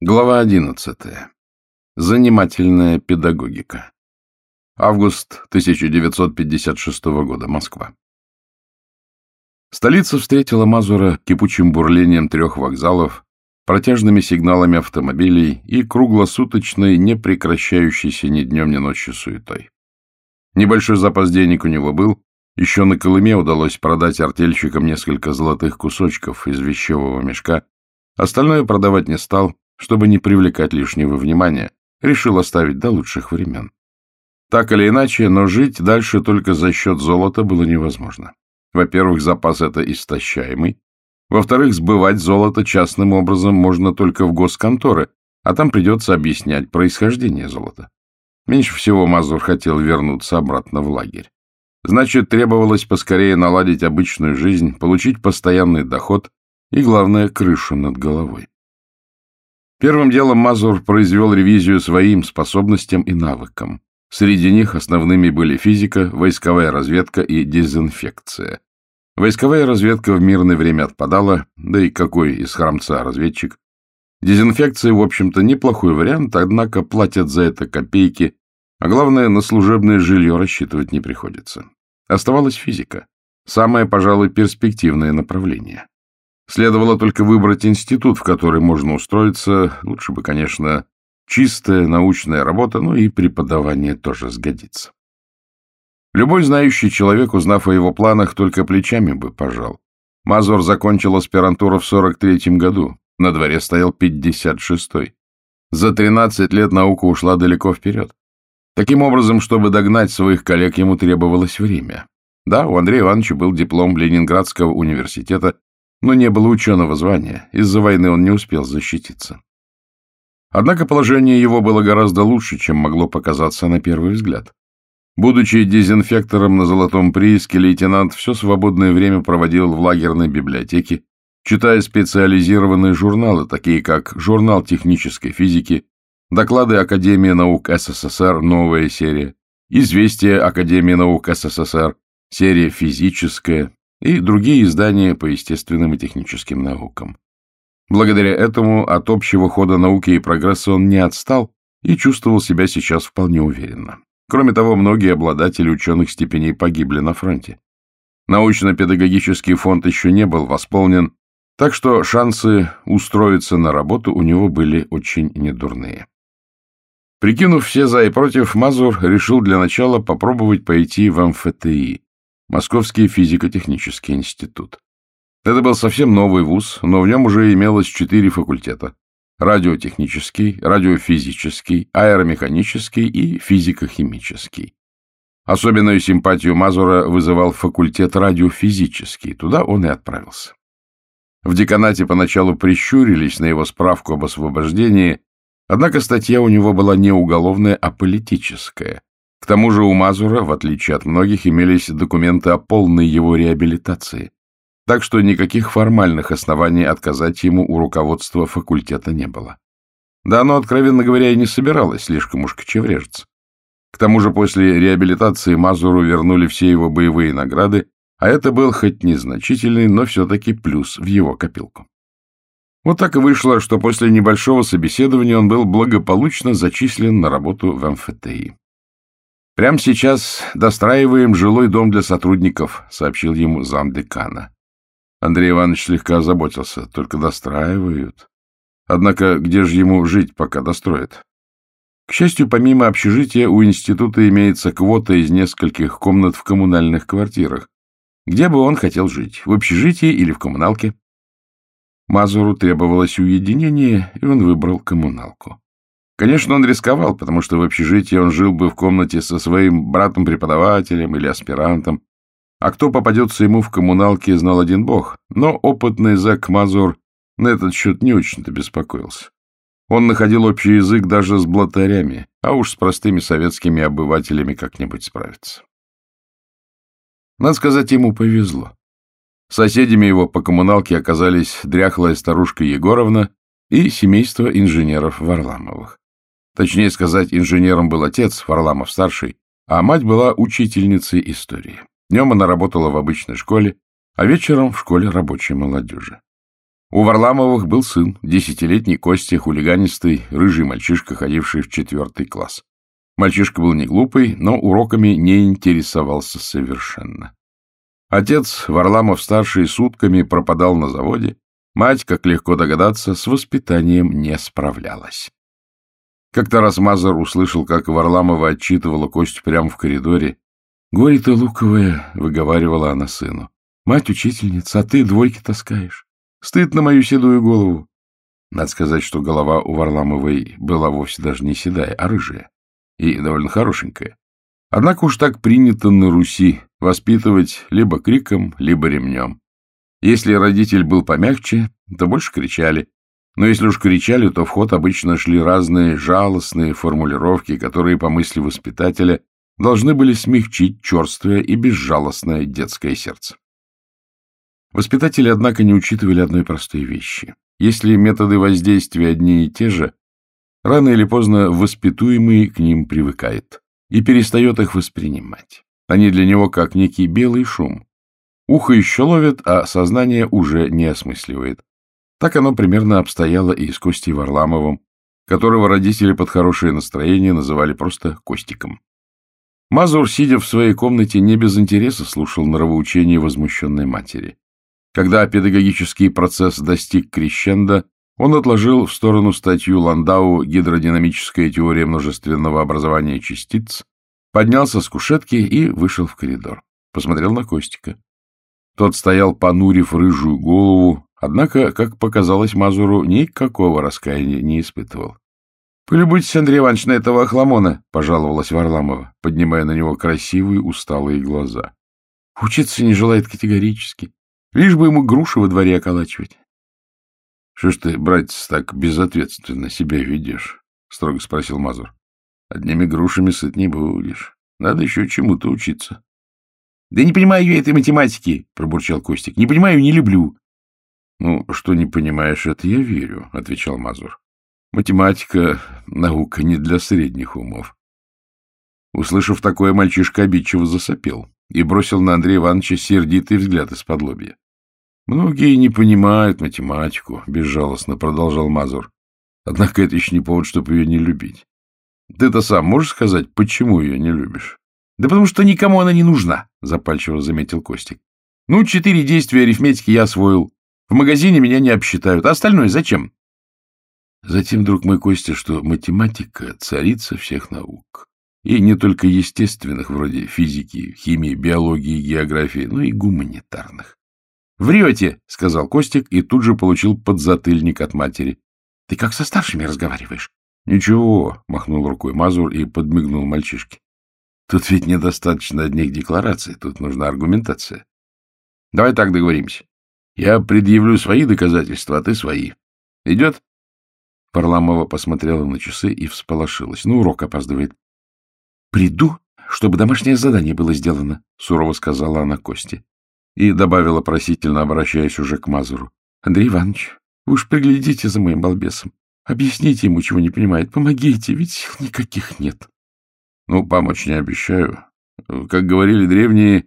Глава 11. Занимательная педагогика. Август 1956 года. Москва. Столица встретила Мазура кипучим бурлением трех вокзалов, протяжными сигналами автомобилей и круглосуточной, не прекращающейся ни днем, ни ночью суетой. Небольшой запас денег у него был, еще на Колыме удалось продать артельщикам несколько золотых кусочков из вещевого мешка, остальное продавать не стал, чтобы не привлекать лишнего внимания, решил оставить до лучших времен. Так или иначе, но жить дальше только за счет золота было невозможно. Во-первых, запас это истощаемый. Во-вторых, сбывать золото частным образом можно только в госконторы, а там придется объяснять происхождение золота. Меньше всего Мазур хотел вернуться обратно в лагерь. Значит, требовалось поскорее наладить обычную жизнь, получить постоянный доход и, главное, крышу над головой. Первым делом Мазур произвел ревизию своим способностям и навыкам. Среди них основными были физика, войсковая разведка и дезинфекция. Войсковая разведка в мирное время отпадала, да и какой из храмца разведчик. Дезинфекция, в общем-то, неплохой вариант, однако платят за это копейки, а главное, на служебное жилье рассчитывать не приходится. Оставалась физика. Самое, пожалуй, перспективное направление. Следовало только выбрать институт, в который можно устроиться. Лучше бы, конечно, чистая научная работа, но и преподавание тоже сгодится. Любой знающий человек, узнав о его планах, только плечами бы пожал. Мазур закончил аспирантуру в 43-м году, на дворе стоял 56-й. За 13 лет наука ушла далеко вперед. Таким образом, чтобы догнать своих коллег, ему требовалось время. Да, у Андрея Ивановича был диплом Ленинградского университета но не было ученого звания, из-за войны он не успел защититься. Однако положение его было гораздо лучше, чем могло показаться на первый взгляд. Будучи дезинфектором на Золотом прииске, лейтенант все свободное время проводил в лагерной библиотеке, читая специализированные журналы, такие как «Журнал технической физики», «Доклады Академии наук СССР. Новая серия», «Известия Академии наук СССР. Серия физическая», и другие издания по естественным и техническим наукам. Благодаря этому от общего хода науки и прогресса он не отстал и чувствовал себя сейчас вполне уверенно. Кроме того, многие обладатели ученых степеней погибли на фронте. Научно-педагогический фонд еще не был восполнен, так что шансы устроиться на работу у него были очень недурные. Прикинув все за и против, Мазур решил для начала попробовать пойти в МФТИ, Московский физико-технический институт. Это был совсем новый вуз, но в нем уже имелось четыре факультета. Радиотехнический, радиофизический, аэромеханический и физико-химический. Особенную симпатию Мазура вызывал факультет радиофизический, туда он и отправился. В деканате поначалу прищурились на его справку об освобождении, однако статья у него была не уголовная, а политическая, к тому же у Мазура, в отличие от многих, имелись документы о полной его реабилитации, так что никаких формальных оснований отказать ему у руководства факультета не было. Да оно, откровенно говоря, и не собиралось слишком уж кочеврежиться. К тому же после реабилитации Мазуру вернули все его боевые награды, а это был хоть незначительный, но все-таки плюс в его копилку. Вот так и вышло, что после небольшого собеседования он был благополучно зачислен на работу в МФТИ. «Прямо сейчас достраиваем жилой дом для сотрудников», — сообщил ему замдекана. Андрей Иванович слегка озаботился. «Только достраивают. Однако где же ему жить, пока достроят?» К счастью, помимо общежития, у института имеется квота из нескольких комнат в коммунальных квартирах. Где бы он хотел жить? В общежитии или в коммуналке? Мазуру требовалось уединение, и он выбрал коммуналку. Конечно, он рисковал, потому что в общежитии он жил бы в комнате со своим братом-преподавателем или аспирантом, а кто попадется ему в коммуналке, знал один бог. Но опытный Зак Мазур на этот счет не очень-то беспокоился. Он находил общий язык даже с блатарями, а уж с простыми советскими обывателями как-нибудь справиться. Надо сказать, ему повезло. Соседями его по коммуналке оказались дряхлая старушка Егоровна и семейство инженеров Варламовых. Точнее сказать, инженером был отец, Варламов-старший, а мать была учительницей истории. Днем она работала в обычной школе, а вечером в школе рабочей молодежи. У Варламовых был сын, десятилетний Костя, хулиганистый, рыжий мальчишка, ходивший в четвертый класс. Мальчишка был не глупый, но уроками не интересовался совершенно. Отец, Варламов-старший, сутками пропадал на заводе. Мать, как легко догадаться, с воспитанием не справлялась. Как-то раз Мазар услышал, как Варламова отчитывала Костю прямо в коридоре. «Горе ты, луковая!» — выговаривала она сыну. «Мать учительница, а ты двойки таскаешь. Стыд на мою седую голову!» Надо сказать, что голова у Варламовой была вовсе даже не седая, а рыжая и довольно хорошенькая. Однако уж так принято на Руси воспитывать либо криком, либо ремнем. Если родитель был помягче, то больше кричали. Но если уж кричали, то в ход обычно шли разные жалостные формулировки, которые, по мысли воспитателя, должны были смягчить черствое и безжалостное детское сердце. Воспитатели, однако, не учитывали одной простой вещи. Если методы воздействия одни и те же, Рано или поздно воспитуемый к ним привыкает и перестает их воспринимать. Они для него как некий белый шум. Ухо еще ловит, а сознание уже не осмысливает. Так оно примерно обстояло и с Костей Варламовым, которого родители под хорошее настроение называли просто Костиком. Мазур, сидя в своей комнате, не без интереса слушал нравоучение возмущенной матери. Когда педагогический процесс достиг крещенда, он отложил в сторону статью Ландау «Гидродинамическая теория множественного образования частиц», поднялся с кушетки и вышел в коридор. Посмотрел на Костика. Тот стоял, понурив рыжую голову, однако, как показалось Мазуру, никакого раскаяния не испытывал. — Полюбуйтесь, Андрей Иванович, на этого охламона, — пожаловалась Варламова, поднимая на него красивые усталые глаза. — Учиться не желает категорически. Лишь бы ему груши во дворе околачивать. — Что ж ты, братец, так безответственно себя ведешь? — строго спросил Мазур. — Одними грушами сыт не будешь. Надо еще чему-то учиться. — Да не понимаю я этой математики, — пробурчал Костик. — Не понимаю, не люблю. — Ну, что не понимаешь, это я верю, — отвечал Мазур. — Математика — наука не для средних умов. Услышав такое, мальчишка обидчиво засопел и бросил на Андрея Ивановича сердитый взгляд из-под лобья. Многие не понимают математику, — безжалостно продолжал Мазур. Однако это еще не повод, чтобы ее не любить. Ты-то сам можешь сказать, почему ее не любишь? — Да потому что никому она не нужна, — запальчиво заметил Костик. — Ну, четыре действия арифметики я освоил. В магазине меня не обсчитают. А остальное зачем? Затем, друг мой Костя, что математика — царица всех наук. И не только естественных, вроде физики, химии, биологии, географии, но и гуманитарных. «Врете!» — сказал Костик и тут же получил подзатыльник от матери. «Ты как со старшими разговариваешь?» «Ничего», — махнул рукой Мазур и подмигнул мальчишке. «Тут ведь недостаточно одних деклараций, тут нужна аргументация. Давай так договоримся. Я предъявлю свои доказательства, а ты свои. Идет?» Парламова посмотрела на часы и всполошилась. «Ну, урок опаздывает». «Приду, чтобы домашнее задание было сделано», — сурово сказала она Косте и добавила просительно, обращаясь уже к Мазуру. — Андрей Иванович, вы уж приглядите за моим балбесом. Объясните ему, чего не понимает. Помогите, ведь сил никаких нет. — Ну, помочь не обещаю. Как говорили древние,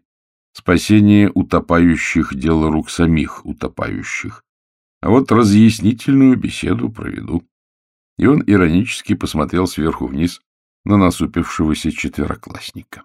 спасение утопающих — дело рук самих утопающих. А вот разъяснительную беседу проведу. И он иронически посмотрел сверху вниз на насупившегося четвероклассника.